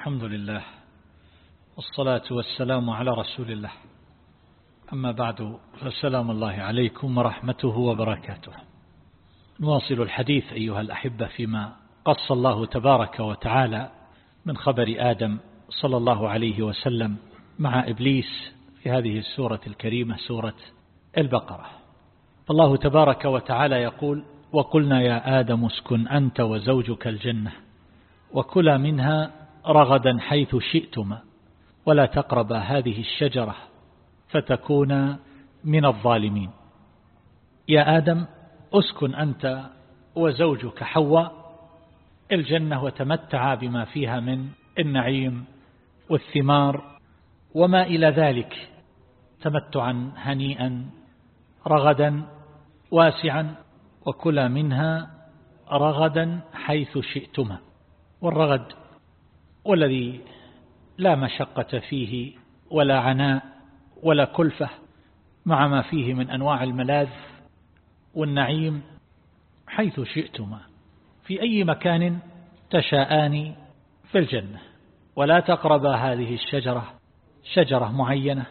الحمد لله والصلاة والسلام على رسول الله. أما بعد فسلام الله عليكم ورحمته وبركاته. نواصل الحديث أيها الأحبة فيما قص الله تبارك وتعالى من خبر آدم صلى الله عليه وسلم مع إبليس في هذه السورة الكريمة سورة البقرة. الله تبارك وتعالى يقول وقلنا يا آدم اسكن أنت وزوجك الجنة وكلا منها رغدا حيث شئتما ولا تقربا هذه الشجرة فتكون من الظالمين. يا آدم اسكن أنت وزوجك حواء الجنة وتمتعا بما فيها من النعيم والثمار وما إلى ذلك تمتعا هنيئا رغدا واسعا وكلا منها رغدا حيث شئتما. والرغد والذي لا مشقة فيه ولا عناء ولا كلفة مع ما فيه من أنواع الملاذ والنعيم حيث شئتما. في أي مكان تشاءان في الجنة. ولا تقربا هذه الشجرة شجرة معينة.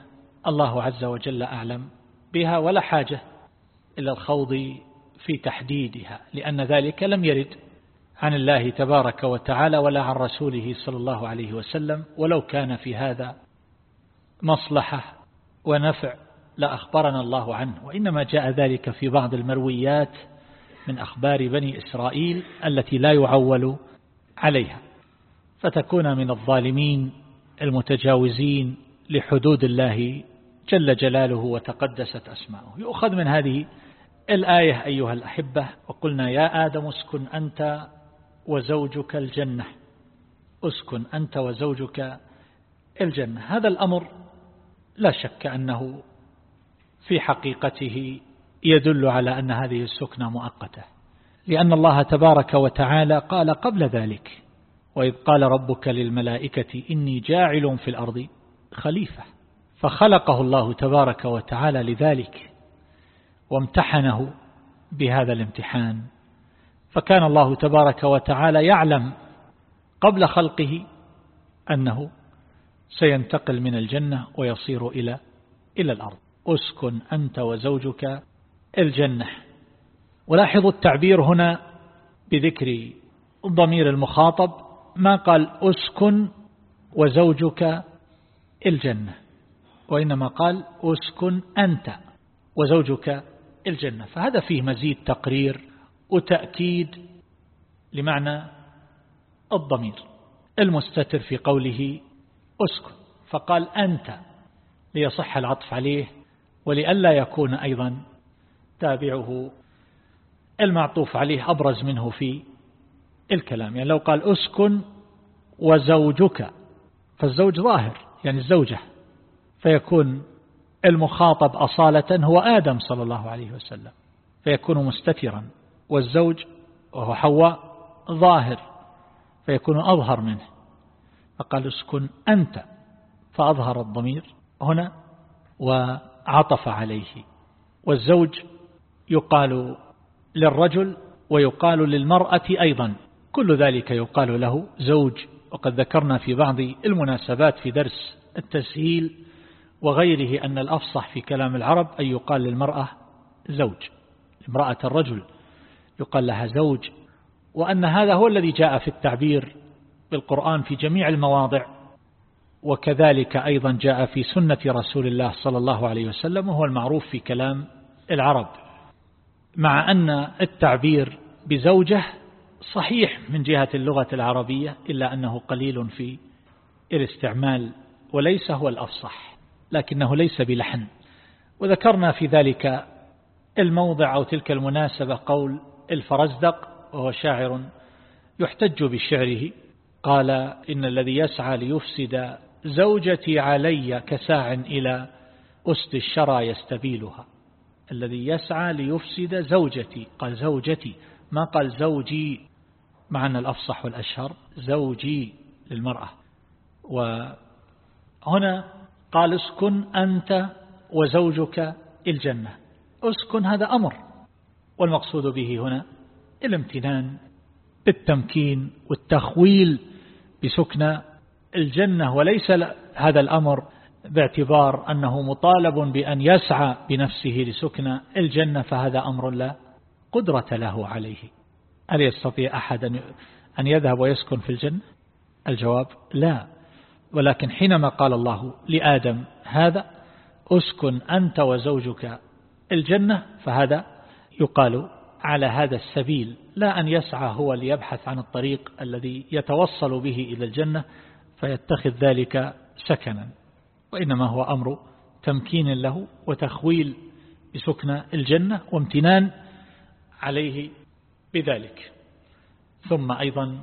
الله عز وجل أعلم بها ولا حاجة إلى الخوض في تحديدها لأن ذلك لم يرد عن الله تبارك وتعالى ولا عن رسوله صلى الله عليه وسلم ولو كان في هذا مصلحة ونفع لأخبرنا الله عنه. وإنما جاء ذلك في بعض المرويات من أخبار بني إسرائيل التي لا يعول عليها. فتكون من الظالمين المتجاوزين لحدود الله جل جلاله وتقدست أسماؤه. يؤخذ من هذه الآية أيها الأحبة وقلنا يا آدم اسكن أنت وزوجك الجنة. أسكن أنت وزوجك الجنة. هذا الأمر لا شك أنه في حقيقته يدل على أن هذه السكنة مؤقتة. لأن الله تبارك وتعالى قال قبل ذلك وإذ قال ربك للملائكة إني جاعل في الأرض خليفة. فخلقه الله تبارك وتعالى لذلك وامتحنه بهذا الامتحان فكان الله تبارك وتعالى يعلم قبل خلقه أنه سينتقل من الجنة ويصير إلى إلى الأرض. أسكن أنت وزوجك الجنة. ولاحظوا التعبير هنا بذكر ضمير المخاطب ما قال أسكن وزوجك الجنة وإنما قال أسكن أنت وزوجك الجنة. فهذا فيه مزيد تقرير وتأكيد لمعنى الضمير المستتر في قوله أسكن. فقال أنت ليصح العطف عليه ولئلا يكون أيضا تابعه المعطوف عليه أبرز منه في الكلام. يعني لو قال أسكن وزوجك فالزوج ظاهر يعني الزوجة فيكون المخاطب أصالة هو آدم صلى الله عليه وسلم فيكون مستترا. والزوج وهو حواء ظاهر فيكون أظهر منه. فقال اسكن أنت فأظهر الضمير هنا وعطف عليه. والزوج يقال للرجل ويقال للمرأة أيضا. كل ذلك يقال له زوج. وقد ذكرنا في بعض المناسبات في درس التسهيل وغيره أن الأفصح في كلام العرب أن يقال للمرأة زوج امرأة الرجل. يقال لها زوج وأن هذا هو الذي جاء في التعبير بالقرآن في جميع المواضع وكذلك أيضا جاء في سنة رسول الله صلى الله عليه وسلم وهو المعروف في كلام العرب. مع أن التعبير بزوجة صحيح من جهة اللغة العربية إلا أنه قليل في الاستعمال وليس هو الأفصح لكنه ليس بلحن. وذكرنا في ذلك الموضع أو تلك المناسبة قول الفرزدق وهو شاعر يحتج بشعره. قال إن الذي يسعى ليفسد زوجتي علي كساع إلى أسد الشرى يستبيلها. الذي يسعى ليفسد زوجتي قال زوجتي. ما قال زوجي؟ مع أن الأفصح والأشهر زوجي للمرأة. وهنا قال اسكن أنت وزوجك الجنة. اسكن هذا أمر. والمقصود به هنا الامتنان بالتمكين والتخويل بسكن الجنة وليس هذا الأمر باعتبار أنه مطالب بأن يسعى بنفسه لسكن الجنة فهذا أمر لا قدرة له عليه. هل يستطيع أحد أن يذهب ويسكن في الجنة؟ الجواب لا. ولكن حينما قال الله لآدم هذا أسكن أنت وزوجك الجنة فهذا يقال على هذا السبيل لا أن يسعى هو ليبحث عن الطريق الذي يتوصل به إلى الجنة فيتخذ ذلك سكنا وإنما هو أمر تمكين له وتخويل بسكن الجنة وامتنان عليه بذلك. ثم أيضا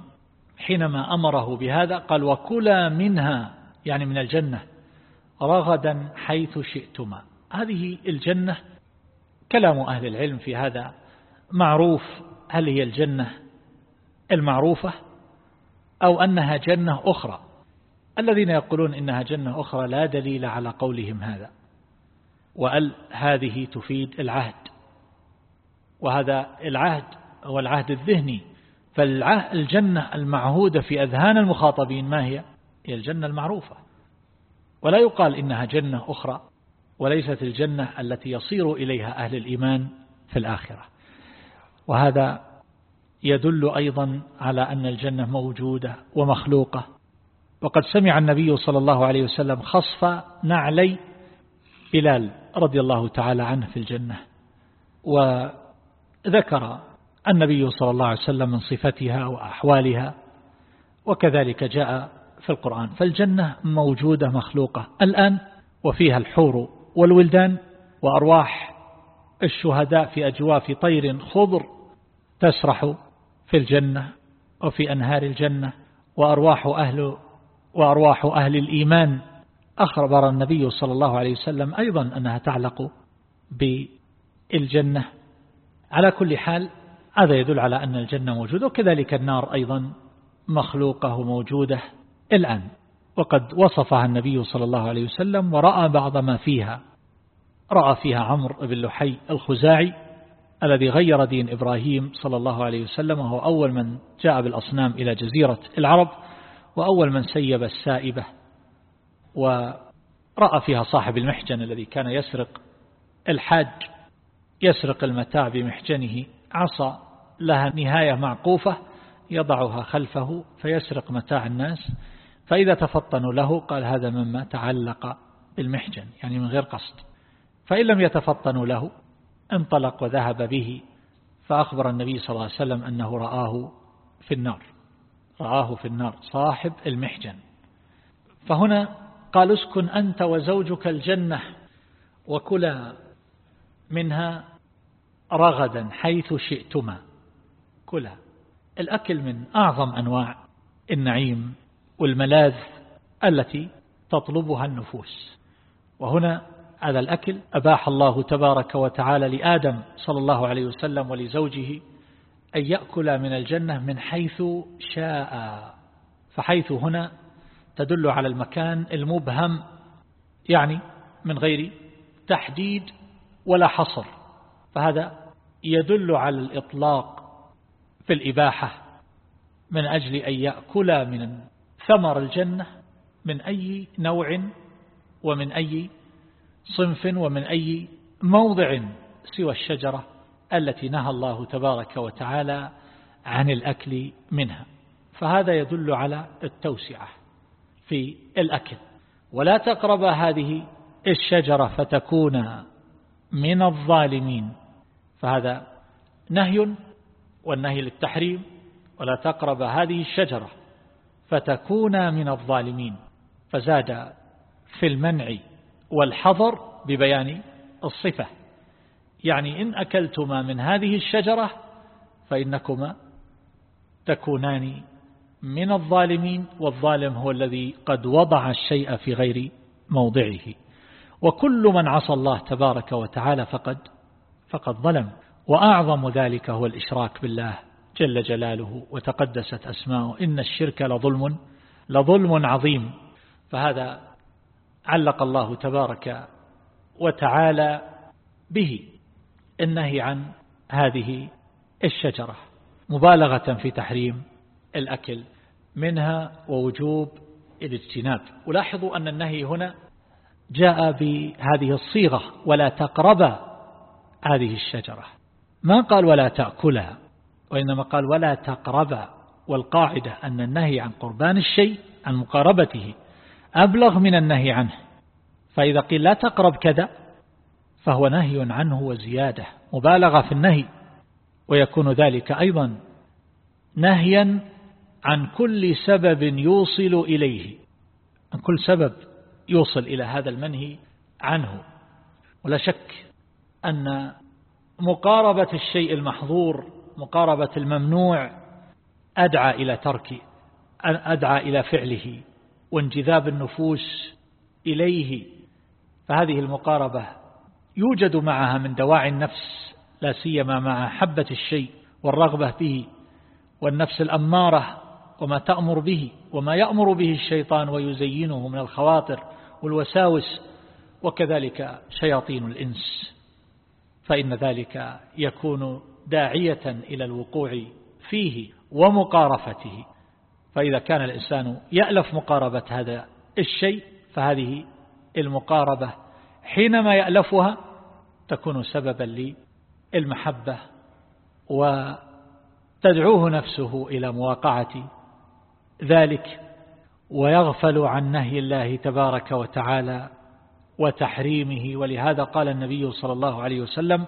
حينما أمره بهذا قال وكلا منها يعني من الجنة رغدا حيث شئتما هذه الجنة كلام أهل العلم في هذا معروف هل هي الجنة المعروفة أو أنها جنة أخرى؟ الذين يقولون إنها جنة أخرى لا دليل على قولهم هذا. وأل هذه تفيد العهد. وهذا العهد هو العهد الذهني. فالجنة المعهودة في أذهان المخاطبين ما هي؟ هي الجنة المعروفة. ولا يقال إنها جنة أخرى. وليست الجنة التي يصير إليها أهل الإيمان في الآخرة. وهذا يدل أيضا على أن الجنة موجودة ومخلوقة. وقد سمع النبي صلى الله عليه وسلم خصف نعلي بلال رضي الله تعالى عنه في الجنة وذكر النبي صلى الله عليه وسلم من صفتها وأحوالها وكذلك جاء في القرآن. فالجنة موجودة مخلوقة الآن وفيها الحور والولدان وأرواح الشهداء في أجواف طير خضر تسرح في الجنة وفي أنهار الجنة وأرواح أهل وأرواح أهل الإيمان. أخبر النبي صلى الله عليه وسلم أيضا أنها تعلق بالجنة. على كل حال هذا يدل على أن الجنة موجودة وكذلك النار أيضا مخلوقة وموجودة الآن. وقد وصفها النبي صلى الله عليه وسلم ورأى بعض ما فيها. رأى فيها عمرو بن لحي الخزاعي الذي غير دين إبراهيم صلى الله عليه وسلم وهو أول من جاء بالأصنام إلى جزيرة العرب وأول من سيب السائبة. ورأى فيها صاحب المحجن الذي كان يسرق الحاج يسرق المتاع بمحجنه عصا لها نهاية معقوفة يضعها خلفه فيسرق متاع الناس. فإذا تفطنوا له قال هذا مما تعلق بالمحجن يعني من غير قصد. فإن لم يتفطنوا له انطلق وذهب به فأخبر النبي صلى الله عليه وسلم أنه رآه في النار. رآه في النار صاحب المحجن. فهنا قال اسكن أنت وزوجك الجنة وكلا منها رغدا حيث شئتما. كلا الأكل من أعظم أنواع النعيم. والملاذ التي تطلبها النفوس. وهنا هذا الأكل أباح الله تبارك وتعالى لآدم صلى الله عليه وسلم ولزوجه أن يأكل من الجنة من حيث شاء. فحيث هنا تدل على المكان المبهم يعني من غير تحديد ولا حصر. فهذا يدل على الإطلاق في الإباحة من أجل أن يأكل من ثمر الجنة من أي نوع ومن أي صنف ومن أي موضع سوى الشجرة التي نهى الله تبارك وتعالى عن الأكل منها. فهذا يدل على التوسعة في الأكل. ولا تقرب هذه الشجرة فتكون من الظالمين. فهذا نهي والنهي للتحريم. ولا تقرب هذه الشجرة فتكون من الظالمين. فزاد في المنع والحظر ببيان الصفة. يعني إن أكلتما من هذه الشجرة فإنكما تكونان من الظالمين والظالم هو الذي قد وضع الشيء في غير موضعه. وكل من عصى الله تبارك وتعالى فقد فقد ظلم. وأعظم ذلك هو الإشراك بالله. جل جلاله وتقدست أسماؤه. إن الشرك لظلم لظلم عظيم. فهذا علق الله تبارك وتعالى به النهي عن هذه الشجرة. مبالغة في تحريم الأكل منها ووجوب الاجتناب. ولاحظوا أن النهي هنا جاء بهذه الصيغة ولا تقرب هذه الشجرة. ما قال ولا تأكلها؟ وإنما قال ولا تقرب والقاعدة أن النهي عن قربان الشيء عن مقاربته أبلغ من النهي عنه. فإذا قيل لا تقرب كذا فهو نهي عنه وزيادة مبالغة في النهي. ويكون ذلك أيضا نهيا عن كل سبب يوصل إليه عن كل سبب يوصل إلى هذا المنهي عنه. ولا شك أن مقاربة الشيء المحظور مقاربة الممنوع أدعى إلى ترك أدعى إلى فعله وانجذاب النفوس إليه. فهذه المقاربة يوجد معها من دواعي النفس لا سيما مع حبة الشيء والرغبة به والنفس الأمارة وما تأمر به وما يأمر به الشيطان ويزينه من الخواطر والوساوس وكذلك شياطين الإنس. فإن ذلك يكون داعية إلى الوقوع فيه ومقارفته. فإذا كان الإنسان يألف مقاربة هذا الشيء فهذه المقاربة حينما يألفها تكون سببا للمحبة وتدعوه نفسه إلى مواقعة ذلك ويغفل عن نهي الله تبارك وتعالى وتحريمه. ولهذا قال النبي صلى الله عليه وسلم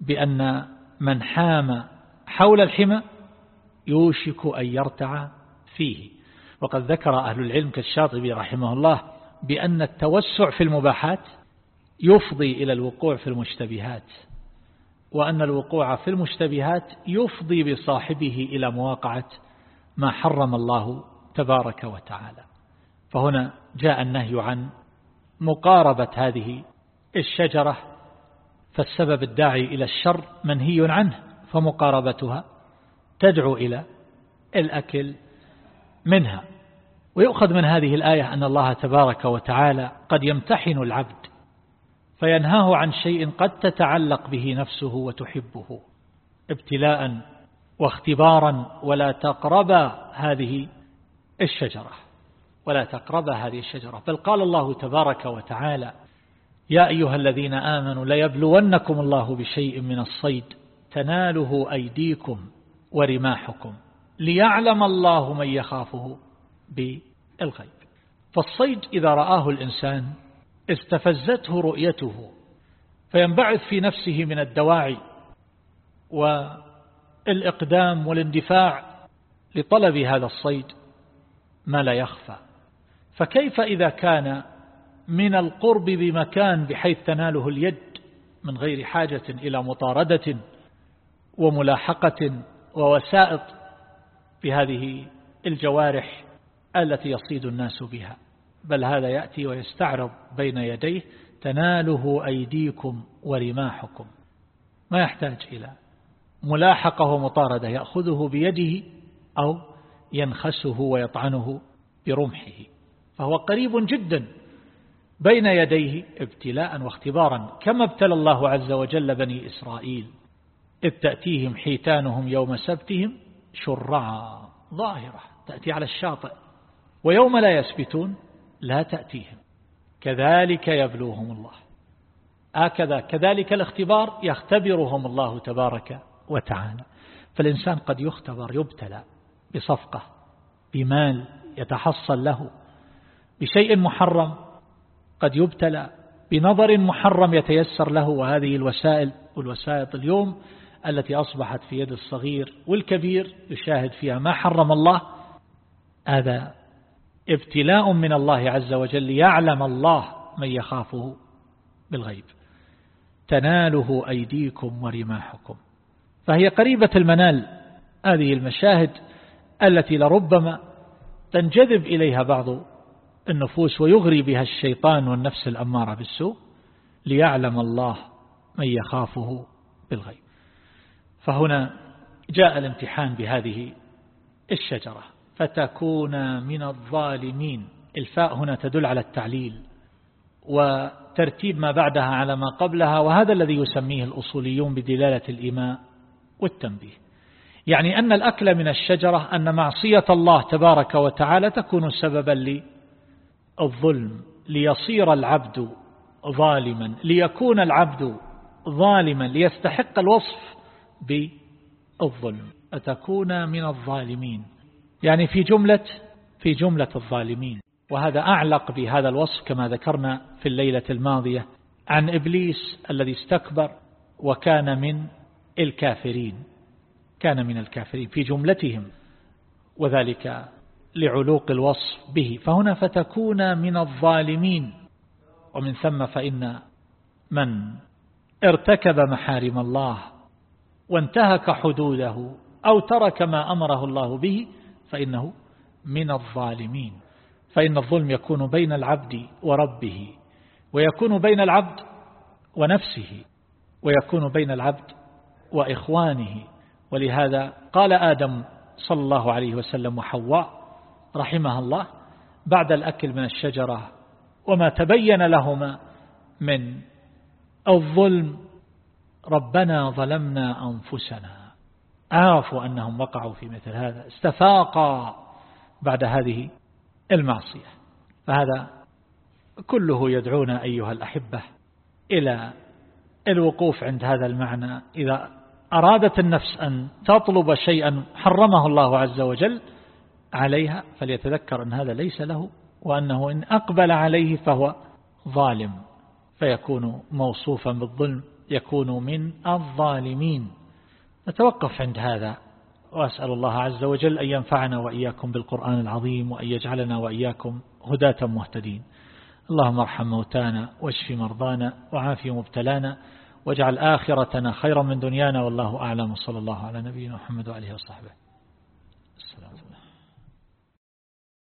بأن من حام حول الحمى يوشك أن يرتع فيه. وقد ذكر أهل العلم كالشاطبي رحمه الله بأن التوسع في المباحات يفضي إلى الوقوع في المشتبهات وأن الوقوع في المشتبهات يفضي بصاحبه إلى مواقعة ما حرم الله تبارك وتعالى. فهنا جاء النهي عن مقاربة هذه الشجرة فالسبب الداعي إلى الشر منهي عنه فمقاربتها تدعو إلى الأكل منها. ويؤخذ من هذه الآية أن الله تبارك وتعالى قد يمتحن العبد فينهاه عن شيء قد تتعلق به نفسه وتحبه ابتلاء واختبارا ولا تقرب هذه الشجرة ولا تقرب هذه الشجرة. بل قال الله تبارك وتعالى يا أيها الذين آمنوا ليبلونكم الله بشيء من الصيد. تناله أيديكم ورماحكم ليعلم الله من يخافه بالغيب. فالصيد إذا رآه الإنسان استفزته رؤيته فينبعث في نفسه من الدواعي والإقدام والاندفاع لطلب هذا الصيد ما لا يخفى. فكيف إذا كان من القرب بمكان بحيث تناله اليد من غير حاجة إلى مطاردة وملاحقة ووسائط بهذه الجوارح التي يصيد الناس بها. بل هذا يأتي ويستعرض بين يديه تناله أيديكم ورماحكم. ما يحتاج إلى ملاحقة ومطاردة يأخذه بيده أو ينخسه ويطعنه برمحه. فهو قريب جدا بين يديه ابتلاء واختبارا كما ابتلى الله عز وجل بني إسرائيل إذ تأتيهم حيتانهم يوم سبتهم شرعا ظاهرة تأتي على الشاطئ ويوم لا يسبتون لا تأتيهم. كذلك يبلوهم الله. هكذا كذلك الاختبار يختبرهم الله تبارك وتعالى. فالإنسان قد يختبر يبتلى بصفقة بمال يتحصل له بشيء محرم قد يبتلى بنظر محرم يتيسر له وهذه الوسائل والوسائط اليوم التي أصبحت في يد الصغير والكبير يشاهد فيها ما حرم الله. هذا ابتلاء من الله عز وجل ليعلم الله من يخافه بالغيب. تناله أيديكم ورماحكم. فهي قريبة المنال هذه المشاهد التي لربما تنجذب إليها بعض النفوس ويغري بها الشيطان والنفس الأمارة بالسوء ليعلم الله من يخافه بالغيب. فهنا جاء الامتحان بهذه الشجرة. فتكون من الظالمين. الفاء هنا تدل على التعليل وترتيب ما بعدها على ما قبلها وهذا الذي يسميه الأصوليون بدلالة الإيماء والتنبيه. يعني أن الأكل من الشجرة أن معصية الله تبارك وتعالى تكون سببا للظلم ليصير العبد ظالما ليكون العبد ظالما ليستحق الوصف بالظلم. أتكون من الظالمين؟ يعني في جملة في جملة الظالمين. وهذا أعلق بهذا الوصف كما ذكرنا في الليلة الماضية عن إبليس الذي استكبر وكان من الكافرين. كان من الكافرين في جملتهم وذلك لعلوق الوصف به. فهنا فتكون من الظالمين. ومن ثم فإن من ارتكب محارم الله وانتهك حدوده أو ترك ما أمره الله به فإنه من الظالمين. فإن الظلم يكون بين العبد وربه ويكون بين العبد ونفسه ويكون بين العبد وإخوانه. ولهذا قال آدم صلى الله عليه وسلم وحواء رحمها الله بعد الأكل من الشجرة وما تبين لهما من الظلم ربنا ظلمنا أنفسنا. عرفوا أنهم وقعوا في مثل هذا. استفاقا بعد هذه المعصية. فهذا كله يدعونا أيها الأحبة إلى الوقوف عند هذا المعنى. إذا أرادت النفس أن تطلب شيئا حرمه الله عز وجل عليها فليتذكر أن هذا ليس له وأنه إن أقبل عليه فهو ظالم فيكون موصوفا بالظلم يكون من الظالمين. نتوقف عند هذا وأسأل الله عز وجل أن ينفعنا وإياكم بالقرآن العظيم وأن يجعلنا وإياكم هداة مهتدين. اللهم ارحم موتانا واشف مرضانا وعافي مبتلانا واجعل آخرتنا خيرا من دنيانا والله أعلم. صلى الله على نبينا محمد وعليه وصحبه. السلام